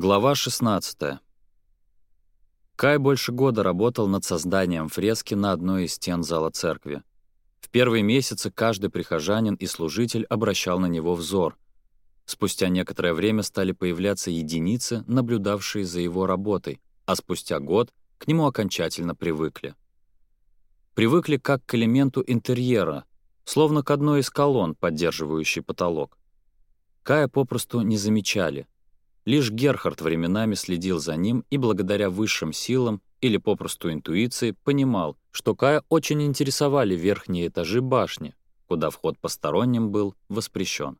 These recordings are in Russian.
Глава 16. Кай больше года работал над созданием фрески на одной из стен зала церкви. В первые месяцы каждый прихожанин и служитель обращал на него взор. Спустя некоторое время стали появляться единицы, наблюдавшие за его работой, а спустя год к нему окончательно привыкли. Привыкли как к элементу интерьера, словно к одной из колонн, поддерживающей потолок. Кая попросту не замечали — Лишь Герхард временами следил за ним и благодаря высшим силам или попросту интуиции понимал, что Кая очень интересовали верхние этажи башни, куда вход посторонним был воспрещен.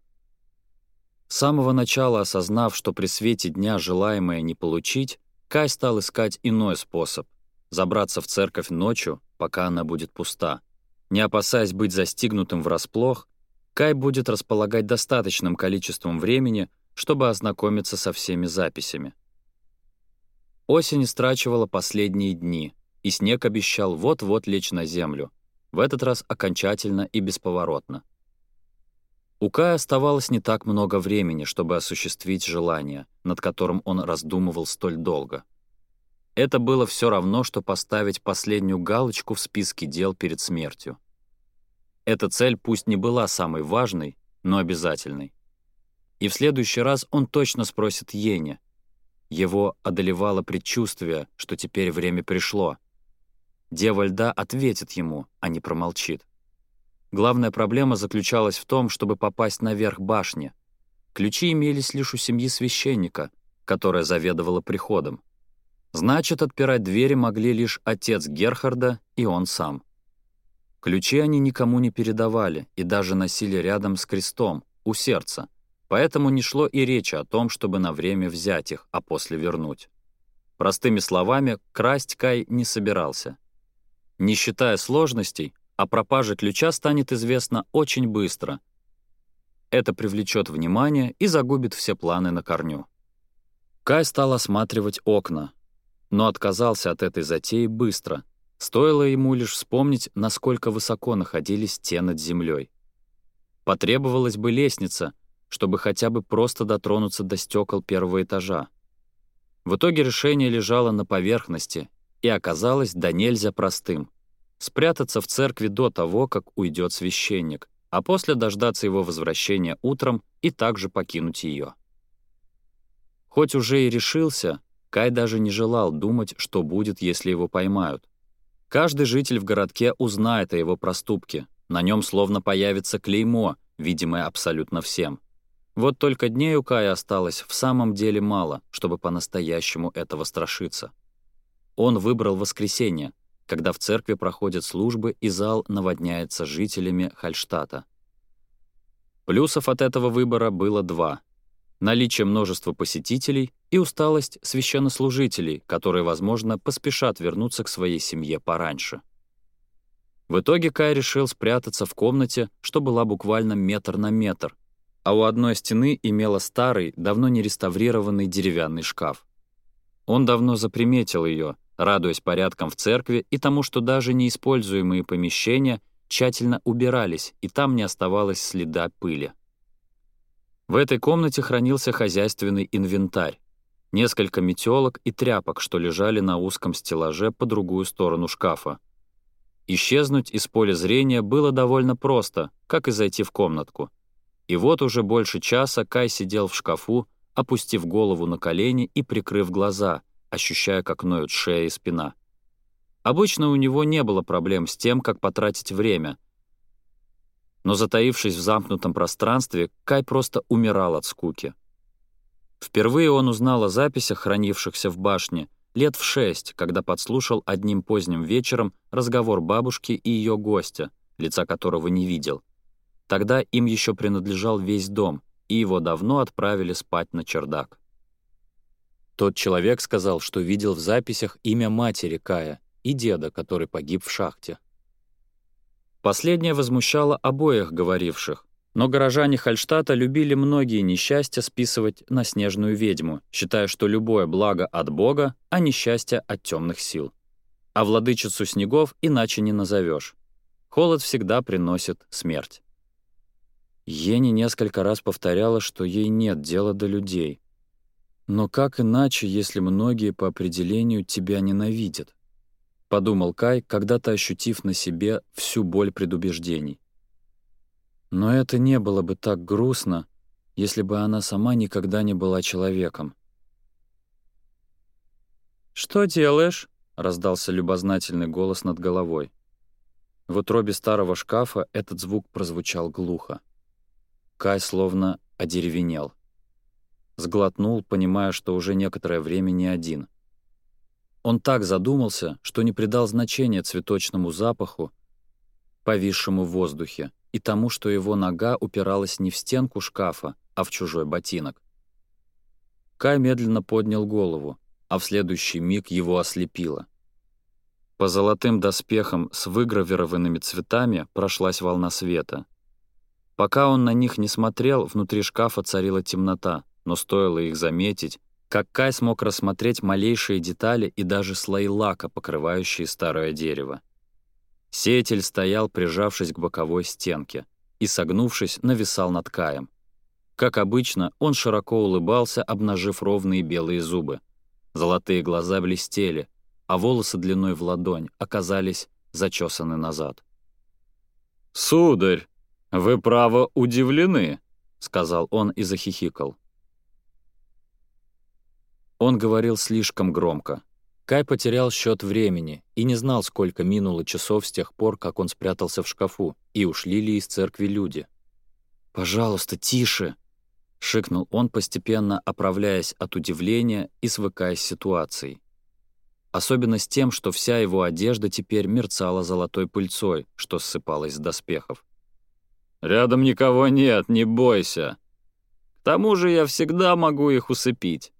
С самого начала осознав, что при свете дня желаемое не получить, Кай стал искать иной способ — забраться в церковь ночью, пока она будет пуста. Не опасаясь быть застигнутым врасплох, Кай будет располагать достаточным количеством времени, чтобы ознакомиться со всеми записями. Осень страчивала последние дни, и снег обещал вот-вот лечь на землю, в этот раз окончательно и бесповоротно. У Кая оставалось не так много времени, чтобы осуществить желание, над которым он раздумывал столь долго. Это было все равно, что поставить последнюю галочку в списке дел перед смертью. Эта цель пусть не была самой важной, но обязательной и в следующий раз он точно спросит Йене. Его одолевало предчувствие, что теперь время пришло. Дева льда ответит ему, а не промолчит. Главная проблема заключалась в том, чтобы попасть наверх башни. Ключи имелись лишь у семьи священника, которая заведовала приходом. Значит, отпирать двери могли лишь отец Герхарда и он сам. Ключи они никому не передавали и даже носили рядом с крестом, у сердца — Поэтому не шло и речи о том, чтобы на время взять их, а после вернуть. Простыми словами, красть Кай не собирался. Не считая сложностей, о пропаже ключа станет известно очень быстро. Это привлечет внимание и загубит все планы на корню. Кай стал осматривать окна, но отказался от этой затеи быстро. Стоило ему лишь вспомнить, насколько высоко находились те над землей. Потребовалась бы лестница — чтобы хотя бы просто дотронуться до стекол первого этажа. В итоге решение лежало на поверхности и оказалось до нельзя простым. Спрятаться в церкви до того, как уйдет священник, а после дождаться его возвращения утром и также покинуть ее. Хоть уже и решился, Кай даже не желал думать, что будет, если его поймают. Каждый житель в городке узнает о его проступке, на нем словно появится клеймо, видимое абсолютно всем. Вот только дней у Кая осталось в самом деле мало, чтобы по-настоящему этого страшиться. Он выбрал воскресенье, когда в церкви проходят службы и зал наводняется жителями Хальштата. Плюсов от этого выбора было два — наличие множества посетителей и усталость священнослужителей, которые, возможно, поспешат вернуться к своей семье пораньше. В итоге Кай решил спрятаться в комнате, что была буквально метр на метр — а у одной стены имела старый, давно не реставрированный деревянный шкаф. Он давно заприметил ее, радуясь порядкам в церкви и тому, что даже неиспользуемые помещения тщательно убирались, и там не оставалось следа пыли. В этой комнате хранился хозяйственный инвентарь. Несколько метелок и тряпок, что лежали на узком стеллаже по другую сторону шкафа. Исчезнуть из поля зрения было довольно просто, как и зайти в комнатку — и вот уже больше часа Кай сидел в шкафу, опустив голову на колени и прикрыв глаза, ощущая, как ноют шея и спина. Обычно у него не было проблем с тем, как потратить время. Но затаившись в замкнутом пространстве, Кай просто умирал от скуки. Впервые он узнал о записях, хранившихся в башне, лет в шесть, когда подслушал одним поздним вечером разговор бабушки и ее гостя, лица которого не видел. Тогда им еще принадлежал весь дом, и его давно отправили спать на чердак. Тот человек сказал, что видел в записях имя матери Кая и деда, который погиб в шахте. Последнее возмущало обоих говоривших, но горожане Хальштата любили многие несчастья списывать на снежную ведьму, считая, что любое благо от Бога, а несчастье от темных сил. А владычицу снегов иначе не назовешь. Холод всегда приносит смерть. Ени несколько раз повторяла, что ей нет дела до людей. «Но как иначе, если многие по определению тебя ненавидят?» — подумал Кай, когда-то ощутив на себе всю боль предубеждений. Но это не было бы так грустно, если бы она сама никогда не была человеком. «Что делаешь?» — раздался любознательный голос над головой. В утробе старого шкафа этот звук прозвучал глухо. Кай словно одеревенел. Сглотнул, понимая, что уже некоторое время не один. Он так задумался, что не придал значения цветочному запаху, повисшему в воздухе, и тому, что его нога упиралась не в стенку шкафа, а в чужой ботинок. Кай медленно поднял голову, а в следующий миг его ослепило. По золотым доспехам с выгравированными цветами прошлась волна света — Пока он на них не смотрел, внутри шкафа царила темнота, но стоило их заметить, как Кай смог рассмотреть малейшие детали и даже слои лака, покрывающие старое дерево. Сетель стоял, прижавшись к боковой стенке, и, согнувшись, нависал над Каем. Как обычно, он широко улыбался, обнажив ровные белые зубы. Золотые глаза блестели, а волосы длиной в ладонь оказались зачесаны назад. «Сударь!» «Вы, право, удивлены», — сказал он и захихикал. Он говорил слишком громко. Кай потерял счет времени и не знал, сколько минуло часов с тех пор, как он спрятался в шкафу, и ушли ли из церкви люди. «Пожалуйста, тише!» — шикнул он, постепенно оправляясь от удивления и свыкаясь с ситуацией. Особенно с тем, что вся его одежда теперь мерцала золотой пыльцой, что ссыпалась с доспехов. Рядом никого нет, не бойся. К тому же я всегда могу их усыпить.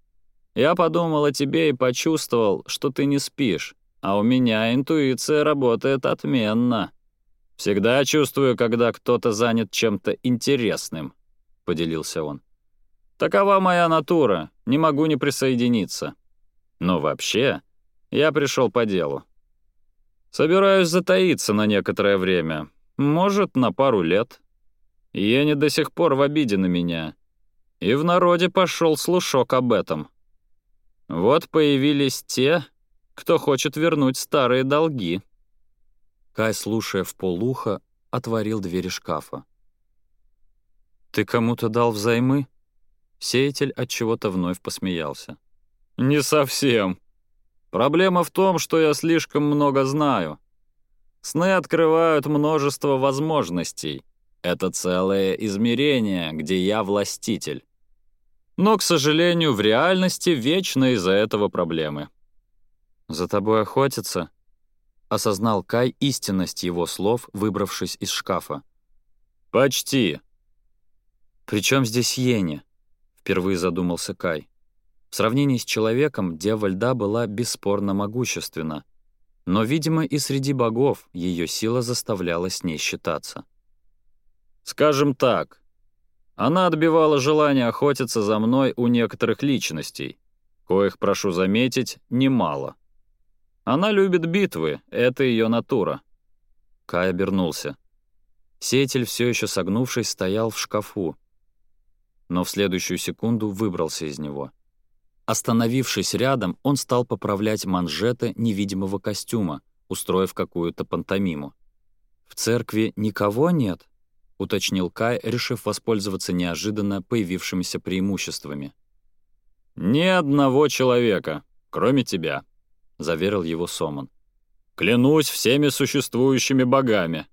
Я подумал о тебе и почувствовал, что ты не спишь, а у меня интуиция работает отменно. Всегда чувствую, когда кто-то занят чем-то интересным», — поделился он. «Такова моя натура, не могу не присоединиться. Но вообще, я пришел по делу. Собираюсь затаиться на некоторое время, может, на пару лет». Ени до сих пор в обиде на меня. И в народе пошел слушок об этом. Вот появились те, кто хочет вернуть старые долги. Кай, слушая в полухо отворил двери шкафа. «Ты кому-то дал взаймы?» Сеятель от чего-то вновь посмеялся. «Не совсем. Проблема в том, что я слишком много знаю. Сны открывают множество возможностей. Это целое измерение, где я властитель. Но, к сожалению, в реальности вечно из-за этого проблемы. «За тобой охотятся?» — осознал Кай истинность его слов, выбравшись из шкафа. «Почти». «При чем здесь Йенни?» — впервые задумался Кай. В сравнении с человеком Дева Льда была бесспорно могущественна, но, видимо, и среди богов ее сила заставляла с ней считаться. Скажем так, она отбивала желание охотиться за мной у некоторых личностей, коих, прошу заметить, немало. Она любит битвы, это ее натура. Кай обернулся. Сетель, все еще согнувшись, стоял в шкафу, но в следующую секунду выбрался из него. Остановившись рядом, он стал поправлять манжеты невидимого костюма, устроив какую-то пантомиму. «В церкви никого нет?» уточнил Кай, решив воспользоваться неожиданно появившимися преимуществами. «Ни одного человека, кроме тебя», — заверил его Сомон. «Клянусь всеми существующими богами».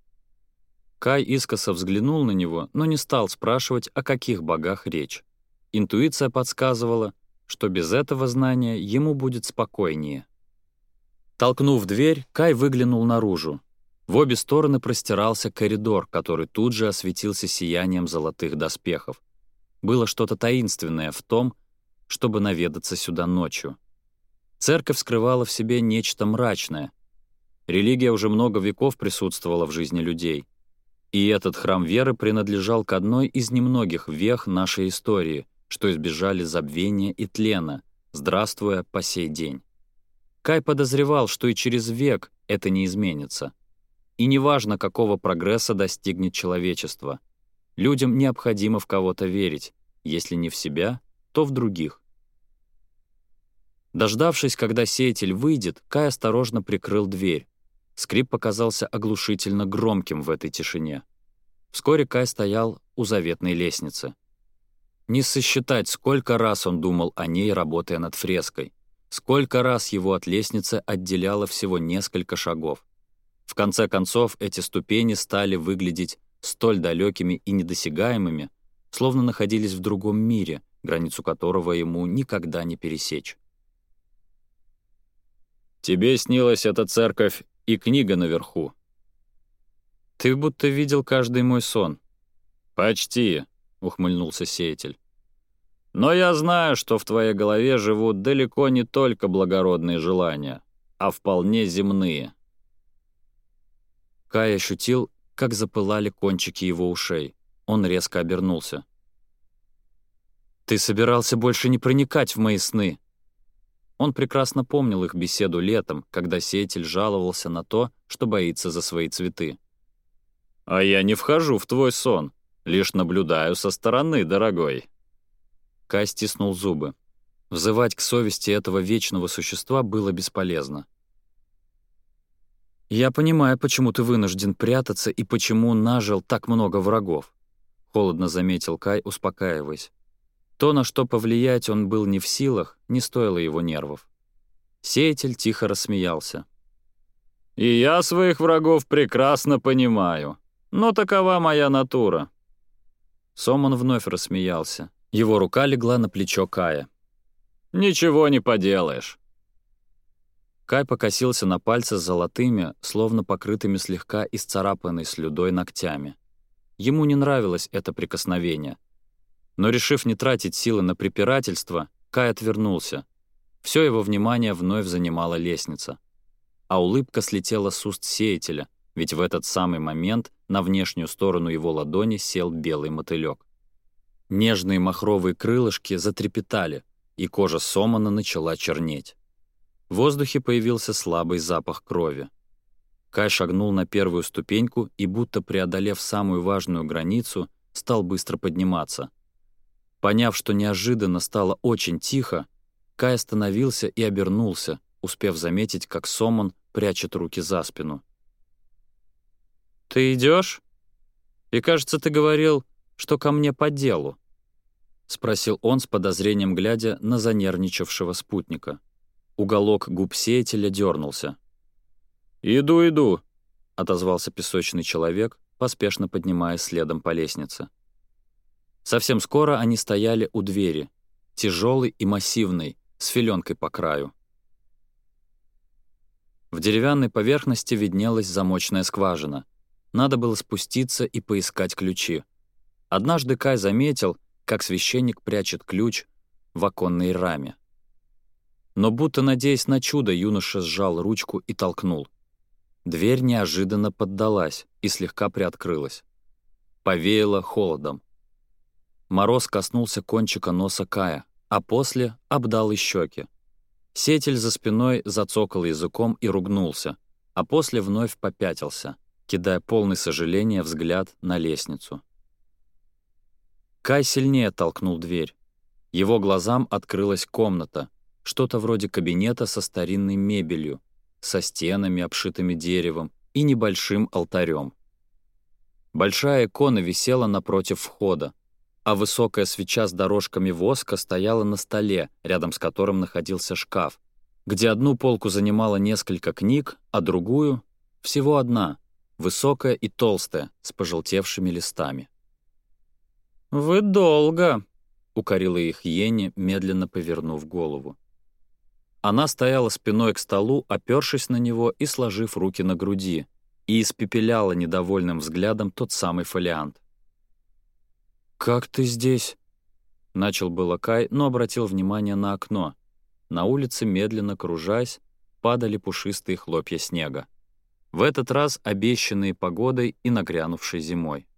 Кай искоса взглянул на него, но не стал спрашивать, о каких богах речь. Интуиция подсказывала, что без этого знания ему будет спокойнее. Толкнув дверь, Кай выглянул наружу. В обе стороны простирался коридор, который тут же осветился сиянием золотых доспехов. Было что-то таинственное в том, чтобы наведаться сюда ночью. Церковь скрывала в себе нечто мрачное. Религия уже много веков присутствовала в жизни людей. И этот храм веры принадлежал к одной из немногих вех нашей истории, что избежали забвения и тлена, здравствуя по сей день. Кай подозревал, что и через век это не изменится — и неважно, какого прогресса достигнет человечество, людям необходимо в кого-то верить, если не в себя, то в других. Дождавшись, когда сеятель выйдет, Кай осторожно прикрыл дверь. Скрип показался оглушительно громким в этой тишине. Вскоре Кай стоял у заветной лестницы. Не сосчитать, сколько раз он думал о ней, работая над фреской. Сколько раз его от лестницы отделяло всего несколько шагов конце концов, эти ступени стали выглядеть столь далекими и недосягаемыми, словно находились в другом мире, границу которого ему никогда не пересечь. «Тебе снилась эта церковь и книга наверху». «Ты будто видел каждый мой сон». «Почти», — ухмыльнулся сеятель. «Но я знаю, что в твоей голове живут далеко не только благородные желания, а вполне земные. Кай ощутил, как запылали кончики его ушей. Он резко обернулся. «Ты собирался больше не проникать в мои сны!» Он прекрасно помнил их беседу летом, когда сеятель жаловался на то, что боится за свои цветы. «А я не вхожу в твой сон, лишь наблюдаю со стороны, дорогой!» Кай стиснул зубы. Взывать к совести этого вечного существа было бесполезно. «Я понимаю, почему ты вынужден прятаться и почему нажил так много врагов», — холодно заметил Кай, успокаиваясь. То, на что повлиять он был не в силах, не стоило его нервов. Сеятель тихо рассмеялся. «И я своих врагов прекрасно понимаю, но такова моя натура». Сомон вновь рассмеялся. Его рука легла на плечо Кая. «Ничего не поделаешь. Кай покосился на пальцы с золотыми, словно покрытыми слегка исцарапанной слюдой ногтями. Ему не нравилось это прикосновение. Но, решив не тратить силы на препирательство, Кай отвернулся. Все его внимание вновь занимала лестница. А улыбка слетела с уст сеятеля, ведь в этот самый момент на внешнюю сторону его ладони сел белый мотылек. Нежные махровые крылышки затрепетали, и кожа Сомана начала чернеть. В воздухе появился слабый запах крови. Кай шагнул на первую ступеньку и, будто преодолев самую важную границу, стал быстро подниматься. Поняв, что неожиданно стало очень тихо, Кай остановился и обернулся, успев заметить, как Сомон прячет руки за спину. «Ты идешь? И, кажется, ты говорил, что ко мне по делу?» — спросил он с подозрением, глядя на занервничавшего спутника. Уголок губ сеятеля дернулся. «Иду, иду», — отозвался песочный человек, поспешно поднимаясь следом по лестнице. Совсем скоро они стояли у двери, тяжелой и массивной, с филенкой по краю. В деревянной поверхности виднелась замочная скважина. Надо было спуститься и поискать ключи. Однажды Кай заметил, как священник прячет ключ в оконной раме. Но будто надеясь на чудо, юноша сжал ручку и толкнул. Дверь неожиданно поддалась и слегка приоткрылась. Повеяло холодом. Мороз коснулся кончика носа Кая, а после обдал и щеки. Сетель за спиной зацокал языком и ругнулся, а после вновь попятился, кидая полный сожаления взгляд на лестницу. Кай сильнее толкнул дверь. Его глазам открылась комната, что-то вроде кабинета со старинной мебелью, со стенами, обшитыми деревом, и небольшим алтарем. Большая икона висела напротив входа, а высокая свеча с дорожками воска стояла на столе, рядом с которым находился шкаф, где одну полку занимало несколько книг, а другую — всего одна, высокая и толстая, с пожелтевшими листами. «Вы долго», — укорила их Ени, медленно повернув голову. Она стояла спиной к столу, опёршись на него и сложив руки на груди, и испепеляла недовольным взглядом тот самый фолиант. «Как ты здесь?» — начал было Кай, но обратил внимание на окно. На улице, медленно кружась, падали пушистые хлопья снега. В этот раз обещанные погодой и нагрянувшей зимой.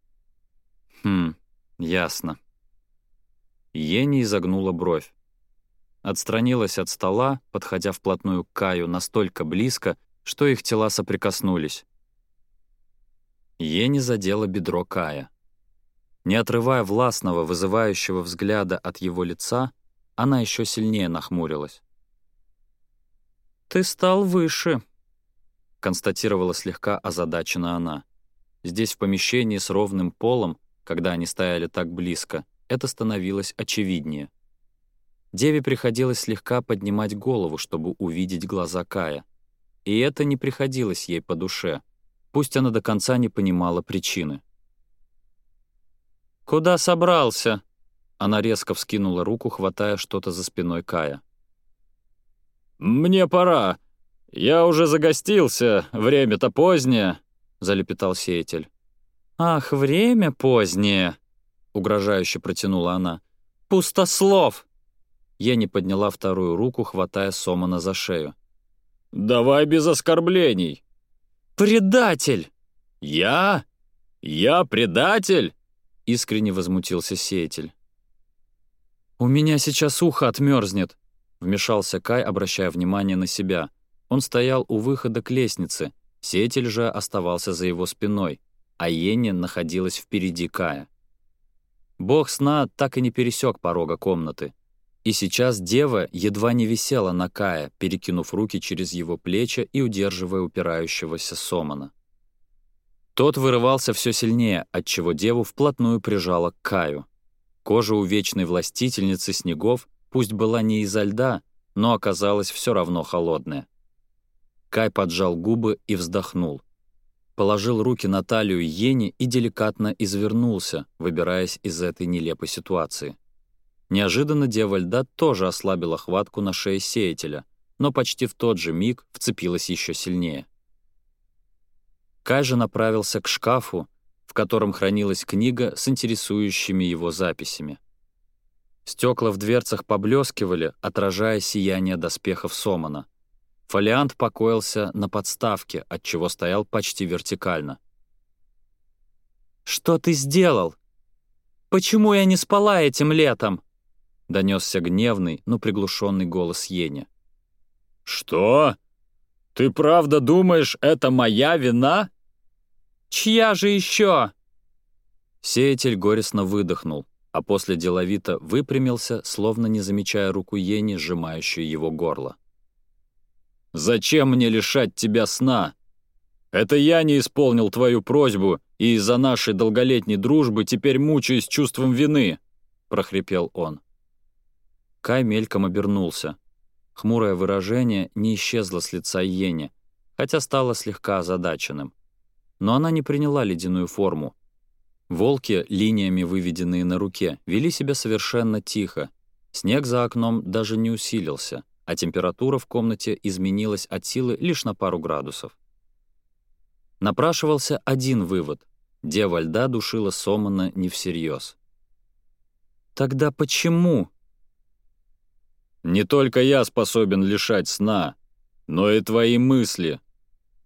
«Хм, ясно». Ени изогнула бровь отстранилась от стола, подходя вплотную к Каю настолько близко, что их тела соприкоснулись. Ени задела бедро Кая. Не отрывая властного, вызывающего взгляда от его лица, она еще сильнее нахмурилась. «Ты стал выше», — констатировала слегка озадачена она. Здесь, в помещении с ровным полом, когда они стояли так близко, это становилось очевиднее. Деве приходилось слегка поднимать голову, чтобы увидеть глаза Кая. И это не приходилось ей по душе, пусть она до конца не понимала причины. «Куда собрался?» Она резко вскинула руку, хватая что-то за спиной Кая. «Мне пора. Я уже загостился. Время-то позднее», — залепетал сеятель. «Ах, время позднее!» — угрожающе протянула она. «Пустослов!» Я не подняла вторую руку, хватая Сомана за шею. «Давай без оскорблений!» «Предатель!» «Я? Я предатель?» — искренне возмутился сеятель. «У меня сейчас ухо отмерзнет, вмешался Кай, обращая внимание на себя. Он стоял у выхода к лестнице, сеятель же оставался за его спиной, а Йенни находилась впереди Кая. Бог сна так и не пересек порога комнаты — и сейчас дева едва не висела на Кая, перекинув руки через его плечи и удерживая упирающегося Сомана. Тот вырывался все сильнее, отчего деву вплотную прижала к Каю. Кожа у вечной властительницы снегов пусть была не изо льда, но оказалась все равно холодная. Кай поджал губы и вздохнул. Положил руки на талию Йени и деликатно извернулся, выбираясь из этой нелепой ситуации. Неожиданно Дева Льда тоже ослабила хватку на шее сеятеля, но почти в тот же миг вцепилась еще сильнее. Кай же направился к шкафу, в котором хранилась книга с интересующими его записями. Стекла в дверцах поблескивали, отражая сияние доспехов Сомана. Фолиант покоился на подставке, от чего стоял почти вертикально. «Что ты сделал? Почему я не спала этим летом?» — донесся гневный, но приглушенный голос Йеня. «Что? Ты правда думаешь, это моя вина?» «Чья же еще?» Сеятель горестно выдохнул, а после деловито выпрямился, словно не замечая руку Ени, сжимающую его горло. «Зачем мне лишать тебя сна? Это я не исполнил твою просьбу, и из-за нашей долголетней дружбы теперь мучаюсь чувством вины!» — прохрипел он. Кай мельком обернулся. Хмурое выражение не исчезло с лица Йене, хотя стало слегка озадаченным. Но она не приняла ледяную форму. Волки, линиями выведенные на руке, вели себя совершенно тихо. Снег за окном даже не усилился, а температура в комнате изменилась от силы лишь на пару градусов. Напрашивался один вывод. Дева льда душила Сомана не всерьез. «Тогда почему?» Не только я способен лишать сна, но и твои мысли.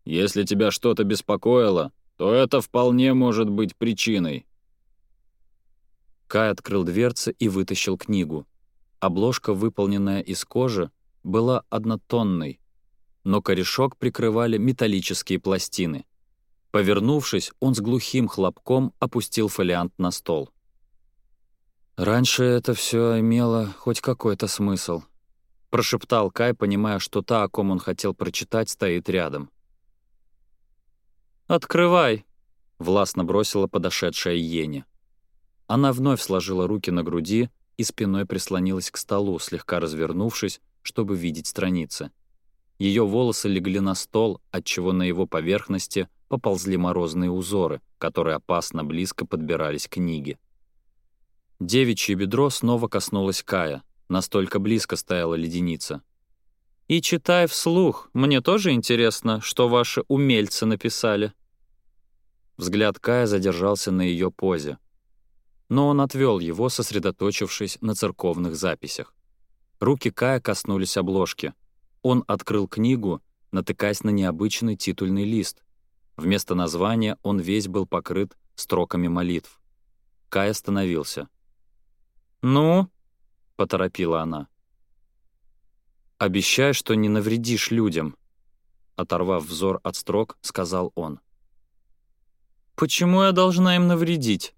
Если тебя что-то беспокоило, то это вполне может быть причиной». Кай открыл дверцы и вытащил книгу. Обложка, выполненная из кожи, была однотонной, но корешок прикрывали металлические пластины. Повернувшись, он с глухим хлопком опустил фолиант на стол. Раньше это все имело хоть какой-то смысл. Прошептал Кай, понимая, что та, о ком он хотел прочитать, стоит рядом. «Открывай!» — властно бросила подошедшая Йене. Она вновь сложила руки на груди и спиной прислонилась к столу, слегка развернувшись, чтобы видеть страницы. Ее волосы легли на стол, отчего на его поверхности поползли морозные узоры, которые опасно близко подбирались к книге. Девичье бедро снова коснулось Кая, настолько близко стояла леденица. «И читай вслух, мне тоже интересно, что ваши умельцы написали». Взгляд Кая задержался на ее позе. Но он отвел его, сосредоточившись на церковных записях. Руки Кая коснулись обложки. Он открыл книгу, натыкаясь на необычный титульный лист. Вместо названия он весь был покрыт строками молитв. Кай остановился — «Ну?» — поторопила она. «Обещай, что не навредишь людям», — оторвав взор от строк, сказал он. «Почему я должна им навредить?»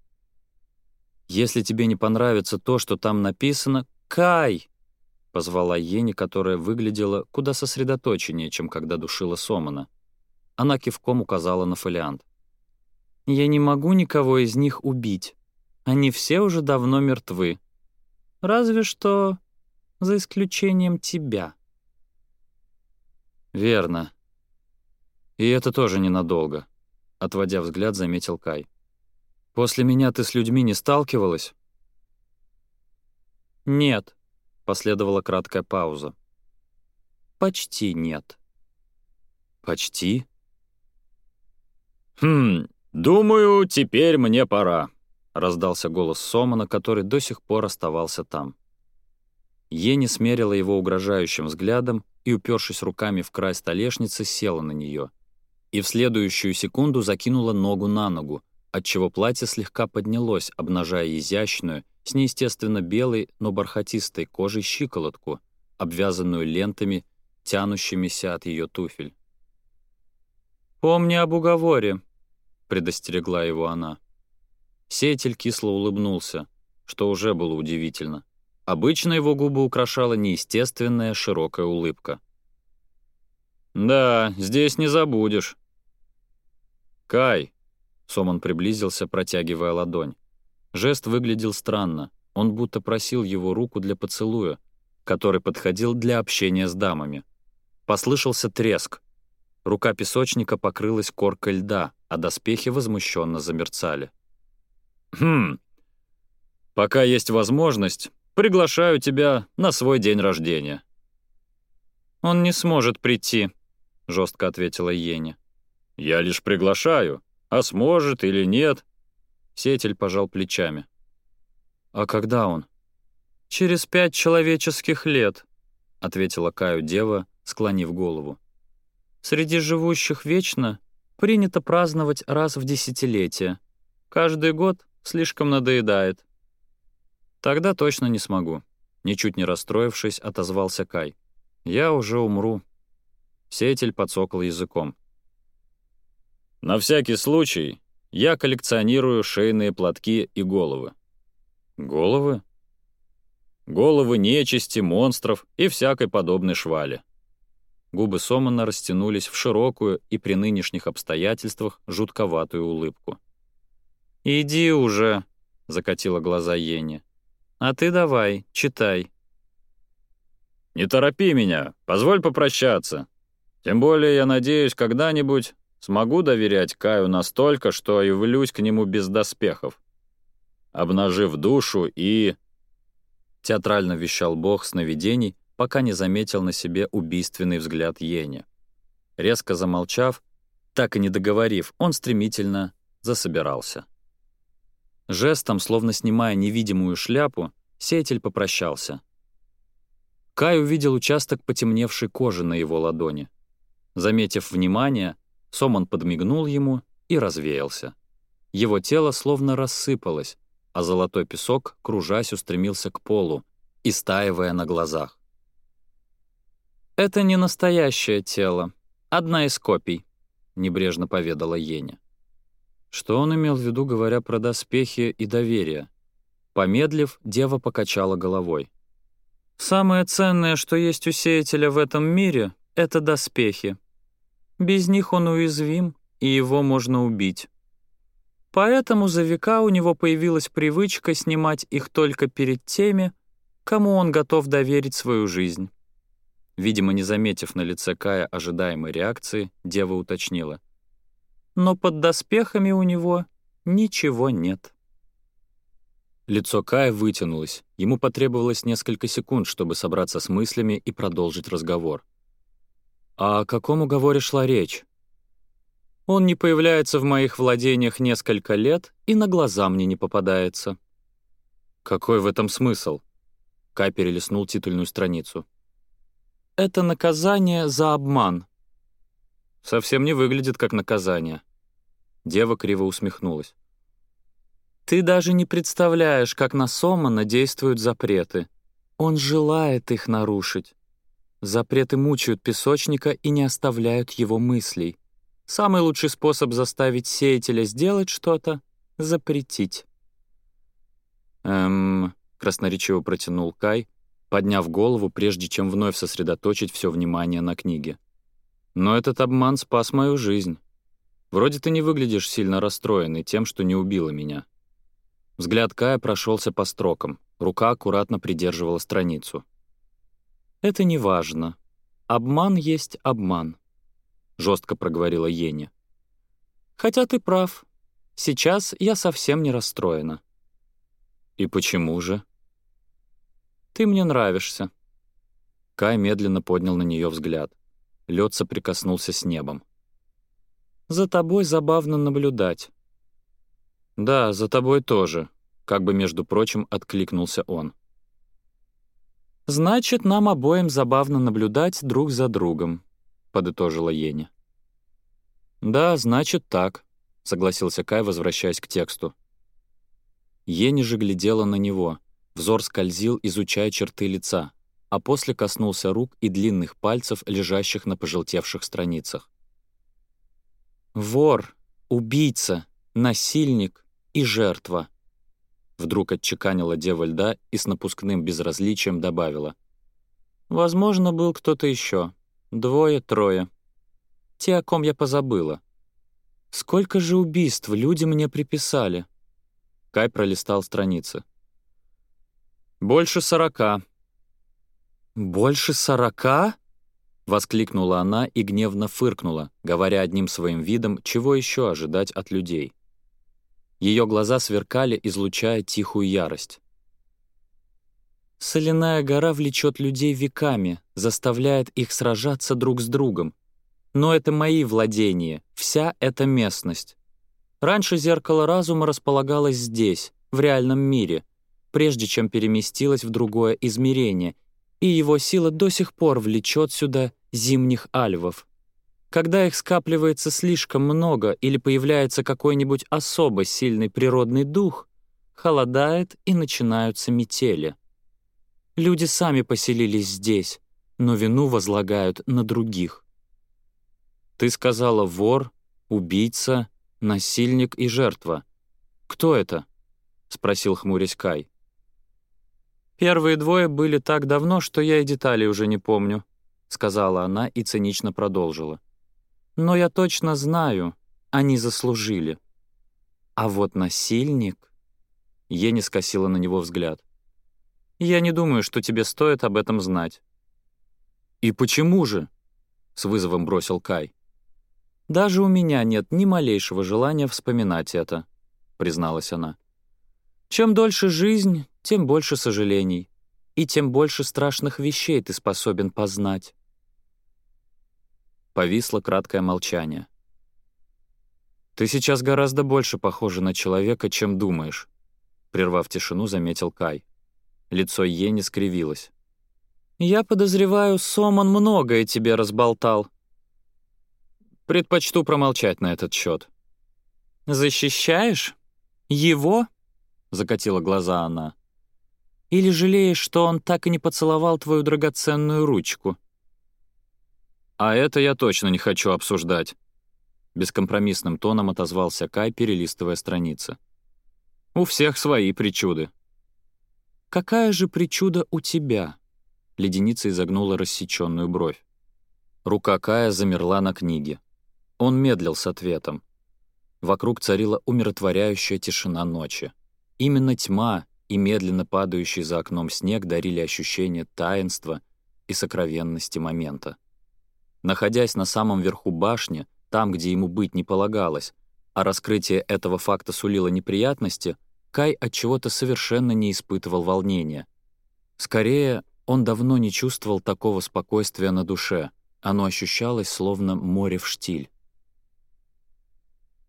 «Если тебе не понравится то, что там написано, Кай!» — позвала Ени, которая выглядела куда сосредоточеннее, чем когда душила Сомана. Она кивком указала на фолиант. «Я не могу никого из них убить. Они все уже давно мертвы. Разве что за исключением тебя. Верно. И это тоже ненадолго, отводя взгляд, заметил Кай. После меня ты с людьми не сталкивалась? Нет, последовала краткая пауза. Почти нет. Почти? Хм, думаю, теперь мне пора раздался голос Сомана, который до сих пор оставался там. Ени смерила его угрожающим взглядом и, упершись руками в край столешницы, села на нее. И в следующую секунду закинула ногу на ногу, отчего платье слегка поднялось, обнажая изящную, с неестественно белой, но бархатистой кожей щиколотку, обвязанную лентами, тянущимися от ее туфель. «Помни об уговоре», — предостерегла его она. Сетель кисло улыбнулся, что уже было удивительно. Обычно его губы украшала неестественная широкая улыбка. «Да, здесь не забудешь». «Кай!» — Сомон приблизился, протягивая ладонь. Жест выглядел странно. Он будто просил его руку для поцелуя, который подходил для общения с дамами. Послышался треск. Рука песочника покрылась коркой льда, а доспехи возмущенно замерцали. Хм. Пока есть возможность, приглашаю тебя на свой день рождения». «Он не сможет прийти», — жестко ответила Еня. «Я лишь приглашаю, а сможет или нет». Сетель пожал плечами. «А когда он?» «Через пять человеческих лет», — ответила Каю дева, склонив голову. «Среди живущих вечно принято праздновать раз в десятилетие. Каждый год Слишком надоедает». «Тогда точно не смогу», — ничуть не расстроившись, отозвался Кай. «Я уже умру». Сетель подсокал языком. «На всякий случай я коллекционирую шейные платки и головы». «Головы?» «Головы нечисти, монстров и всякой подобной швали». Губы Сомана растянулись в широкую и при нынешних обстоятельствах жутковатую улыбку. «Иди уже», — закатила глаза Ени. «А ты давай, читай». «Не торопи меня, позволь попрощаться. Тем более, я надеюсь, когда-нибудь смогу доверять Каю настолько, что и влюсь к нему без доспехов. Обнажив душу и...» Театрально вещал бог сновидений, пока не заметил на себе убийственный взгляд Ени. Резко замолчав, так и не договорив, он стремительно засобирался. Жестом, словно снимая невидимую шляпу, сеятель попрощался. Кай увидел участок потемневшей кожи на его ладони. Заметив внимание, Сомон подмигнул ему и развеялся. Его тело словно рассыпалось, а золотой песок, кружась, устремился к полу, истаивая на глазах. «Это не настоящее тело, одна из копий», — небрежно поведала Еня. Что он имел в виду, говоря про доспехи и доверие? Помедлив, дева покачала головой. «Самое ценное, что есть у сеятеля в этом мире, — это доспехи. Без них он уязвим, и его можно убить. Поэтому за века у него появилась привычка снимать их только перед теми, кому он готов доверить свою жизнь». Видимо, не заметив на лице Кая ожидаемой реакции, дева уточнила но под доспехами у него ничего нет. Лицо Кая вытянулось. Ему потребовалось несколько секунд, чтобы собраться с мыслями и продолжить разговор. «А о каком уговоре шла речь?» «Он не появляется в моих владениях несколько лет и на глаза мне не попадается». «Какой в этом смысл?» Кай перелистнул титульную страницу. «Это наказание за обман», Совсем не выглядит как наказание». Дева криво усмехнулась. «Ты даже не представляешь, как на Сомана действуют запреты. Он желает их нарушить. Запреты мучают песочника и не оставляют его мыслей. Самый лучший способ заставить сеятеля сделать что-то — запретить». «Эм...» — красноречиво протянул Кай, подняв голову, прежде чем вновь сосредоточить все внимание на книге. Но этот обман спас мою жизнь. Вроде ты не выглядишь сильно расстроенной тем, что не убила меня». Взгляд Кая прошелся по строкам. Рука аккуратно придерживала страницу. «Это не важно. Обман есть обман», — жестко проговорила Ени. «Хотя ты прав. Сейчас я совсем не расстроена». «И почему же?» «Ты мне нравишься». Кай медленно поднял на нее взгляд — Лед соприкоснулся с небом. «За тобой забавно наблюдать». «Да, за тобой тоже», — как бы, между прочим, откликнулся он. «Значит, нам обоим забавно наблюдать друг за другом», — подытожила Еня. «Да, значит, так», — согласился Кай, возвращаясь к тексту. Ени же глядела на него. Взор скользил, изучая черты лица а после коснулся рук и длинных пальцев, лежащих на пожелтевших страницах. «Вор, убийца, насильник и жертва», — вдруг отчеканила Дева Льда и с напускным безразличием добавила. «Возможно, был кто-то еще. Двое, трое. Те, о ком я позабыла. Сколько же убийств люди мне приписали?» Кай пролистал страницы. «Больше сорока», «Больше сорока?» — воскликнула она и гневно фыркнула, говоря одним своим видом, чего еще ожидать от людей. Ее глаза сверкали, излучая тихую ярость. «Соляная гора влечет людей веками, заставляет их сражаться друг с другом. Но это мои владения, вся эта местность. Раньше зеркало разума располагалось здесь, в реальном мире, прежде чем переместилось в другое измерение — и его сила до сих пор влечет сюда зимних альвов. Когда их скапливается слишком много или появляется какой-нибудь особо сильный природный дух, холодает и начинаются метели. Люди сами поселились здесь, но вину возлагают на других. Ты сказала вор, убийца, насильник и жертва. Кто это? — спросил хмурясь Кай. Первые двое были так давно, что я и деталей уже не помню», — сказала она и цинично продолжила. «Но я точно знаю, они заслужили. А вот насильник...» Ени скосила на него взгляд. «Я не думаю, что тебе стоит об этом знать». «И почему же?» — с вызовом бросил Кай. «Даже у меня нет ни малейшего желания вспоминать это», — призналась она. Чем дольше жизнь, тем больше сожалений, и тем больше страшных вещей ты способен познать. Повисло краткое молчание. «Ты сейчас гораздо больше похожа на человека, чем думаешь», — прервав тишину, заметил Кай. Лицо Ени скривилось. «Я подозреваю, Соман многое тебе разболтал». «Предпочту промолчать на этот счет. «Защищаешь? Его?» — закатила глаза она. «Или жалеешь, что он так и не поцеловал твою драгоценную ручку?» «А это я точно не хочу обсуждать», — бескомпромиссным тоном отозвался Кай, перелистывая страницы. «У всех свои причуды». «Какая же причуда у тебя?» — леденица изогнула рассеченную бровь. Рука Кая замерла на книге. Он медлил с ответом. Вокруг царила умиротворяющая тишина ночи. Именно тьма и медленно падающий за окном снег дарили ощущение таинства и сокровенности момента. Находясь на самом верху башни, там, где ему быть не полагалось, а раскрытие этого факта сулило неприятности, Кай от чего то совершенно не испытывал волнения. Скорее, он давно не чувствовал такого спокойствия на душе, оно ощущалось словно море в штиль.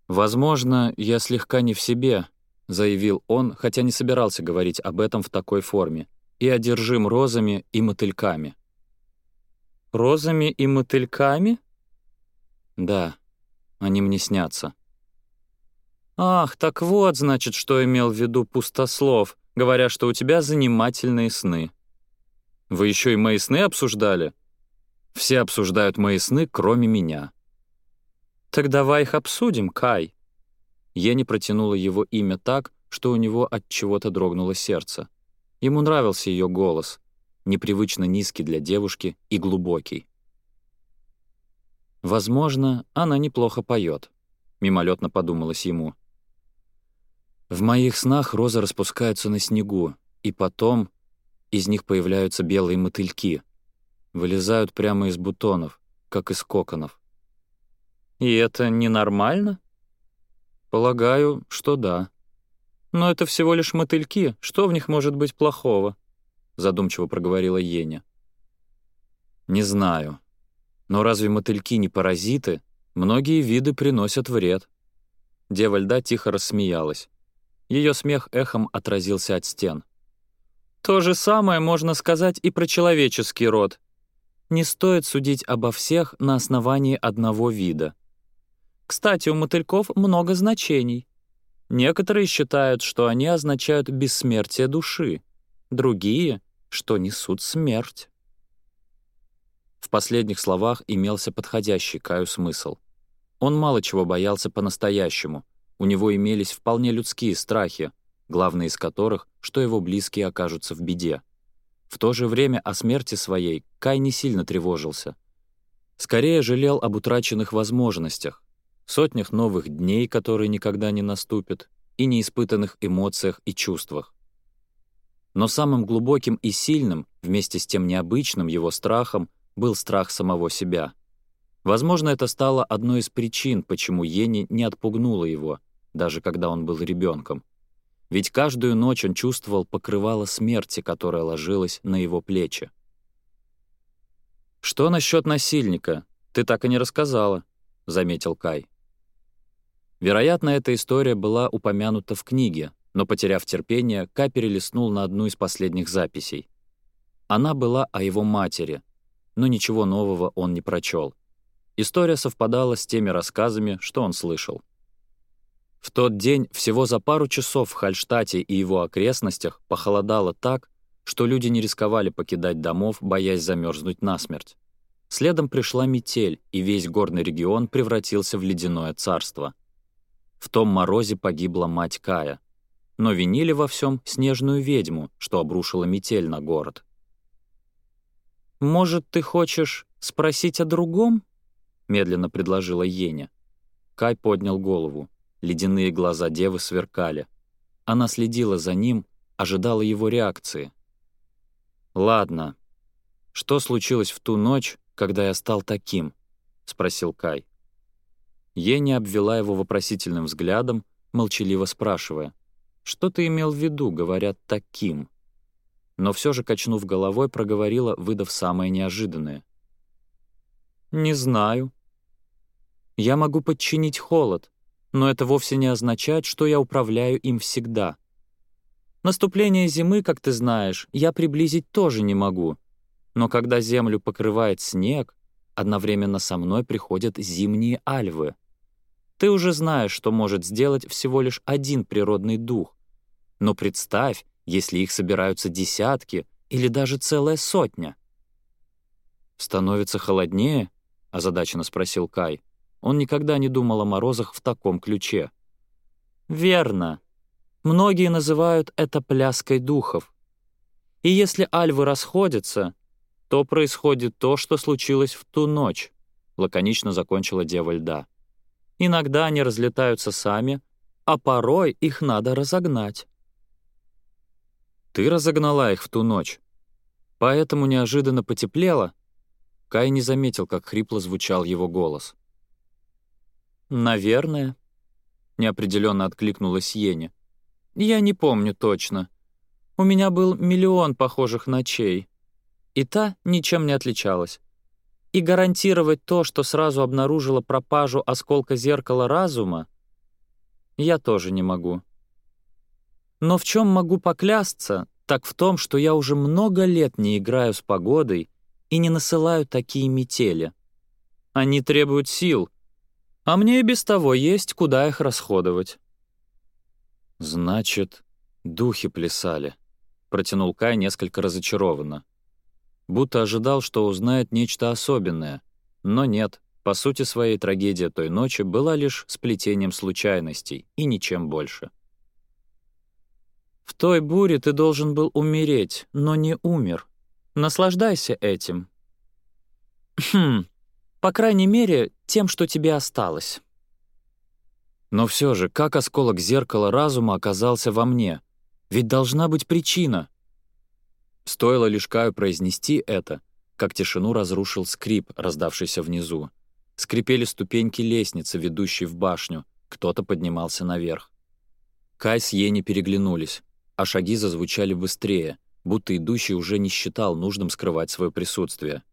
«Возможно, я слегка не в себе», — заявил он, хотя не собирался говорить об этом в такой форме, «и одержим розами и мотыльками». «Розами и мотыльками?» «Да, они мне снятся». «Ах, так вот, значит, что имел в виду пустослов, говоря, что у тебя занимательные сны». «Вы еще и мои сны обсуждали?» «Все обсуждают мои сны, кроме меня». «Так давай их обсудим, Кай». Я не протянула его имя так, что у него от чего-то дрогнуло сердце. Ему нравился ее голос, непривычно низкий для девушки и глубокий. «Возможно, она неплохо поет», — мимолетно подумалось ему. В моих снах розы распускаются на снегу, и потом из них появляются белые мотыльки. Вылезают прямо из бутонов, как из коконов. «И это ненормально?» «Полагаю, что да». «Но это всего лишь мотыльки. Что в них может быть плохого?» — задумчиво проговорила Еня. «Не знаю. Но разве мотыльки не паразиты? Многие виды приносят вред». Дева льда тихо рассмеялась. Ее смех эхом отразился от стен. «То же самое можно сказать и про человеческий род. Не стоит судить обо всех на основании одного вида. Кстати, у мотыльков много значений. Некоторые считают, что они означают бессмертие души, другие — что несут смерть. В последних словах имелся подходящий Каю смысл. Он мало чего боялся по-настоящему, у него имелись вполне людские страхи, главные из которых, что его близкие окажутся в беде. В то же время о смерти своей Кай не сильно тревожился. Скорее жалел об утраченных возможностях, сотнях новых дней, которые никогда не наступят, и неиспытанных эмоциях и чувствах. Но самым глубоким и сильным, вместе с тем необычным его страхом, был страх самого себя. Возможно, это стало одной из причин, почему Ени не отпугнула его, даже когда он был ребенком. Ведь каждую ночь он чувствовал покрывало смерти, которая ложилась на его плечи. «Что насчет насильника? Ты так и не рассказала», — заметил Кай. Вероятно, эта история была упомянута в книге, но, потеряв терпение, Ка перелистнул на одну из последних записей. Она была о его матери, но ничего нового он не прочел. История совпадала с теми рассказами, что он слышал. В тот день всего за пару часов в Хальштате и его окрестностях похолодало так, что люди не рисковали покидать домов, боясь замерзнуть насмерть. Следом пришла метель, и весь горный регион превратился в ледяное царство — в том морозе погибла мать Кая. Но винили во всем снежную ведьму, что обрушила метель на город. «Может, ты хочешь спросить о другом?» — медленно предложила Еня. Кай поднял голову. Ледяные глаза девы сверкали. Она следила за ним, ожидала его реакции. «Ладно. Что случилось в ту ночь, когда я стал таким?» — спросил Кай. Ени обвела его вопросительным взглядом, молчаливо спрашивая, «Что ты имел в виду, говоря «таким»?» Но все же, качнув головой, проговорила, выдав самое неожиданное. «Не знаю. Я могу подчинить холод, но это вовсе не означает, что я управляю им всегда. Наступление зимы, как ты знаешь, я приблизить тоже не могу. Но когда землю покрывает снег, одновременно со мной приходят зимние альвы — ты уже знаешь, что может сделать всего лишь один природный дух. Но представь, если их собираются десятки или даже целая сотня. «Становится холоднее?» — озадаченно спросил Кай. Он никогда не думал о морозах в таком ключе. «Верно. Многие называют это пляской духов. И если альвы расходятся, то происходит то, что случилось в ту ночь», — лаконично закончила Дева Льда. Иногда они разлетаются сами, а порой их надо разогнать. Ты разогнала их в ту ночь. Поэтому неожиданно потеплело. Кай не заметил, как хрипло звучал его голос. «Наверное», — неопределенно откликнулась Йенни. «Я не помню точно. У меня был миллион похожих ночей. И та ничем не отличалась и гарантировать то, что сразу обнаружила пропажу осколка зеркала разума, я тоже не могу. Но в чем могу поклясться, так в том, что я уже много лет не играю с погодой и не насылаю такие метели. Они требуют сил, а мне и без того есть, куда их расходовать. «Значит, духи плясали», — протянул Кай несколько разочарованно будто ожидал, что узнает нечто особенное. Но нет, по сути своей трагедия той ночи была лишь сплетением случайностей и ничем больше. «В той буре ты должен был умереть, но не умер. Наслаждайся этим». «Хм, по крайней мере, тем, что тебе осталось». Но все же, как осколок зеркала разума оказался во мне? Ведь должна быть причина. Стоило лишь Каю произнести это, как тишину разрушил скрип, раздавшийся внизу. Скрипели ступеньки лестницы, ведущей в башню. Кто-то поднимался наверх. Кай с Ени переглянулись, а шаги зазвучали быстрее, будто идущий уже не считал нужным скрывать свое присутствие.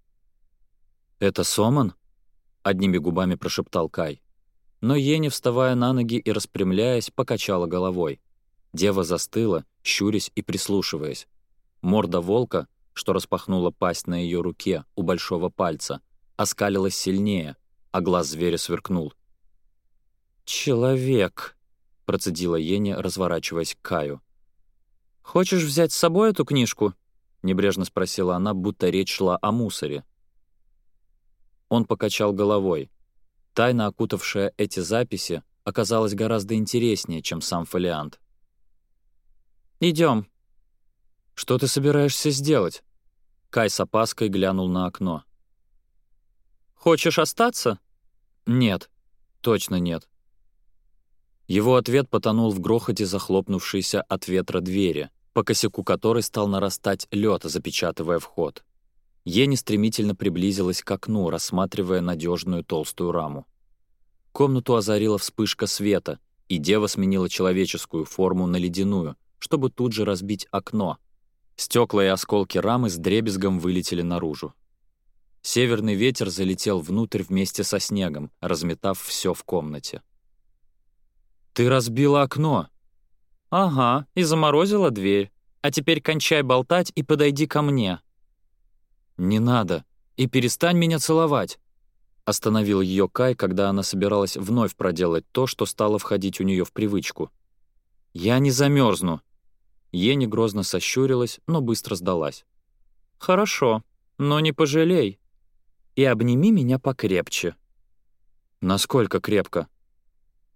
«Это Соман?» — одними губами прошептал Кай. Но Ени, вставая на ноги и распрямляясь, покачала головой. Дева застыла, щурясь и прислушиваясь. Морда волка, что распахнула пасть на ее руке у большого пальца, оскалилась сильнее, а глаз зверя сверкнул. «Человек», — процедила Еня, разворачиваясь к Каю. «Хочешь взять с собой эту книжку?» — небрежно спросила она, будто речь шла о мусоре. Он покачал головой. Тайна, окутавшая эти записи, оказалась гораздо интереснее, чем сам фолиант. Идем, «Что ты собираешься сделать?» Кай с опаской глянул на окно. «Хочешь остаться?» «Нет, точно нет». Его ответ потонул в грохоте захлопнувшейся от ветра двери, по косяку которой стал нарастать лед, запечатывая вход. Ени стремительно приблизилась к окну, рассматривая надежную толстую раму. Комнату озарила вспышка света, и дева сменила человеческую форму на ледяную, чтобы тут же разбить окно, Стекла и осколки рамы с дребезгом вылетели наружу. Северный ветер залетел внутрь вместе со снегом, разметав все в комнате. «Ты разбила окно!» «Ага, и заморозила дверь. А теперь кончай болтать и подойди ко мне». «Не надо! И перестань меня целовать!» Остановил ее Кай, когда она собиралась вновь проделать то, что стало входить у нее в привычку. «Я не замерзну. Ени грозно сощурилась, но быстро сдалась. «Хорошо, но не пожалей. И обними меня покрепче». «Насколько крепко?»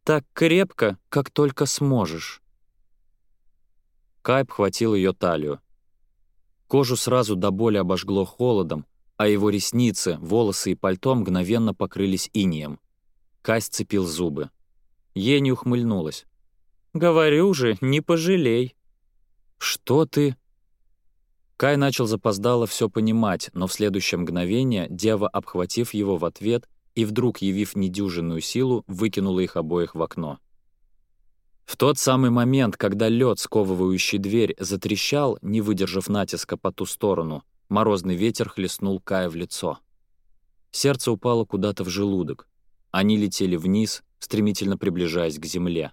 «Так крепко, как только сможешь». Кайп хватил ее талию. Кожу сразу до боли обожгло холодом, а его ресницы, волосы и пальто мгновенно покрылись инием. Кай сцепил зубы. Ени ухмыльнулась. «Говорю же, не пожалей». «Что ты...» Кай начал запоздало все понимать, но в следующее мгновение дева, обхватив его в ответ и вдруг явив недюжинную силу, выкинула их обоих в окно. В тот самый момент, когда лед, сковывающий дверь, затрещал, не выдержав натиска по ту сторону, морозный ветер хлестнул Кая в лицо. Сердце упало куда-то в желудок. Они летели вниз, стремительно приближаясь к земле.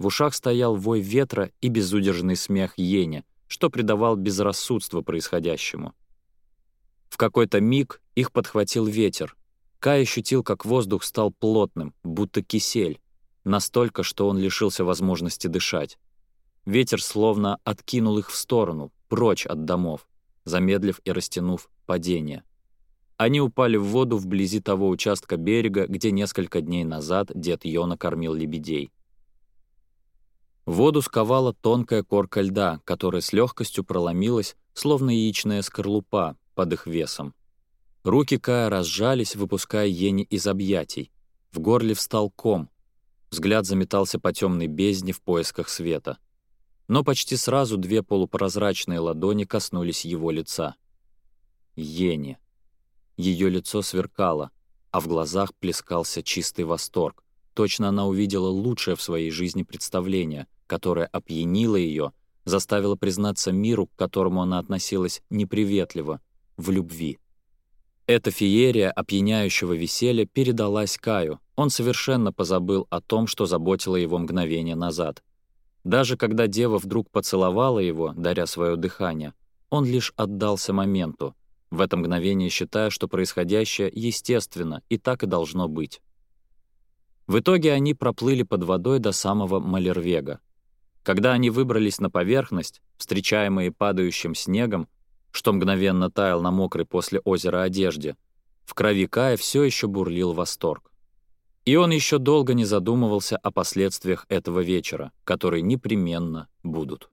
В ушах стоял вой ветра и безудержный смех Йене, что придавал безрассудство происходящему. В какой-то миг их подхватил ветер. Кай ощутил, как воздух стал плотным, будто кисель, настолько, что он лишился возможности дышать. Ветер словно откинул их в сторону, прочь от домов, замедлив и растянув падение. Они упали в воду вблизи того участка берега, где несколько дней назад дед Йона кормил лебедей. Воду сковала тонкая корка льда, которая с легкостью проломилась, словно яичная скорлупа под их весом. Руки Кая разжались, выпуская Ени из объятий. В горле встал ком. Взгляд заметался по темной бездне в поисках света. Но почти сразу две полупрозрачные ладони коснулись его лица. Ени. Ее лицо сверкало, а в глазах плескался чистый восторг. Точно она увидела лучшее в своей жизни представление — которая опьянила ее, заставила признаться миру, к которому она относилась неприветливо, в любви. Эта феерия опьяняющего веселья передалась Каю. Он совершенно позабыл о том, что заботило его мгновение назад. Даже когда дева вдруг поцеловала его, даря свое дыхание, он лишь отдался моменту, в это мгновение считая, что происходящее естественно и так и должно быть. В итоге они проплыли под водой до самого Малервега. Когда они выбрались на поверхность, встречаемые падающим снегом, что мгновенно таял на мокрой после озера одежде, в крови Кая все еще бурлил восторг. И он еще долго не задумывался о последствиях этого вечера, которые непременно будут.